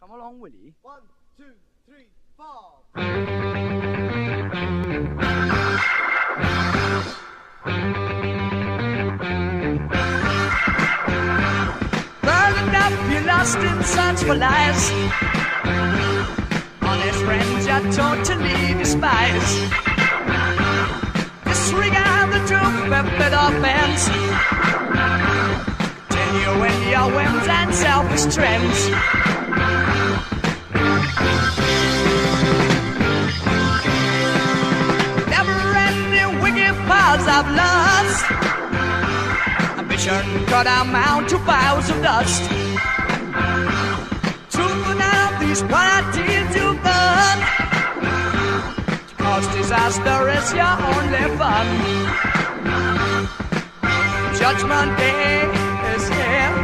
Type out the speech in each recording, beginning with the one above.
Come along, Willie. One, two, three, four. Burning up, you're lost in search for lies. Honest friends, you totally despise. Disregard the truth, but offense. Continue in your whims and selfish trends. I've lost. Ambition cut amount to piles of dust. Truthing out these qualities you've done. Cause disaster is your only fun. Judgment day is here.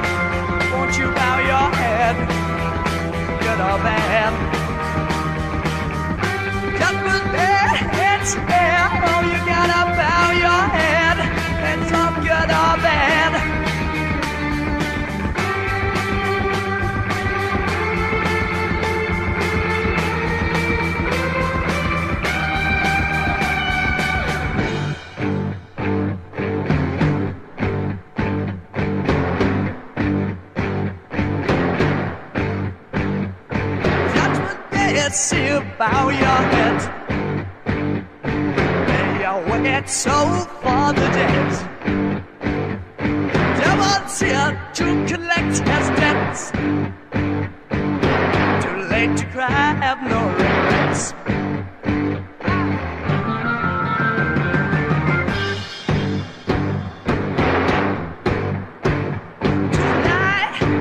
Day, it's here. Bow your head. Lay your wicked soul for the dead. Devil's here to collect his debts. Too late to cry, have no regrets.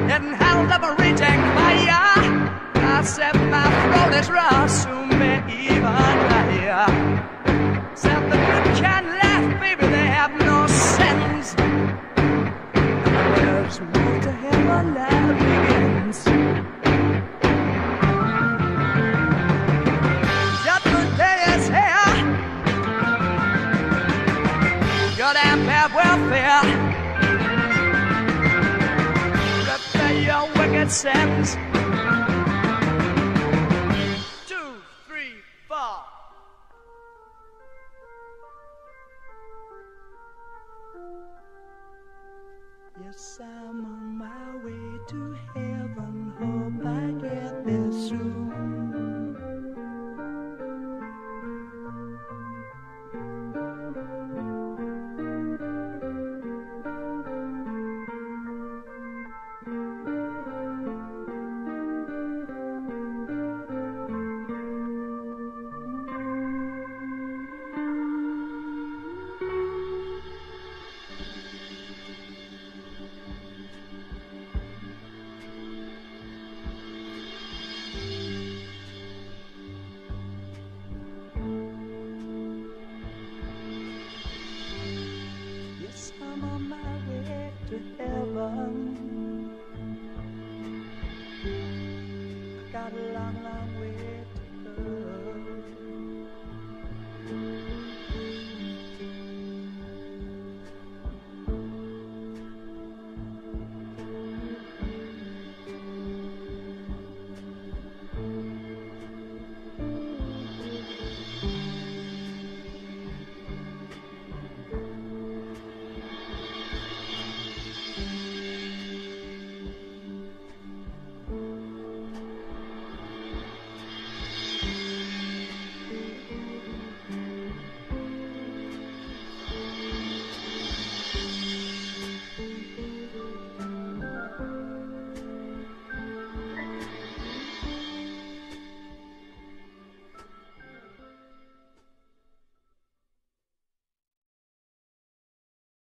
Getting held up a said is raw, soon even higher. Said the good can laugh, baby, they have no sense. There's more to heaven that begins. Judgment day is here. Good and bad welfare. Prepare your wicked sins. I'm on my way to heaven. Heaven.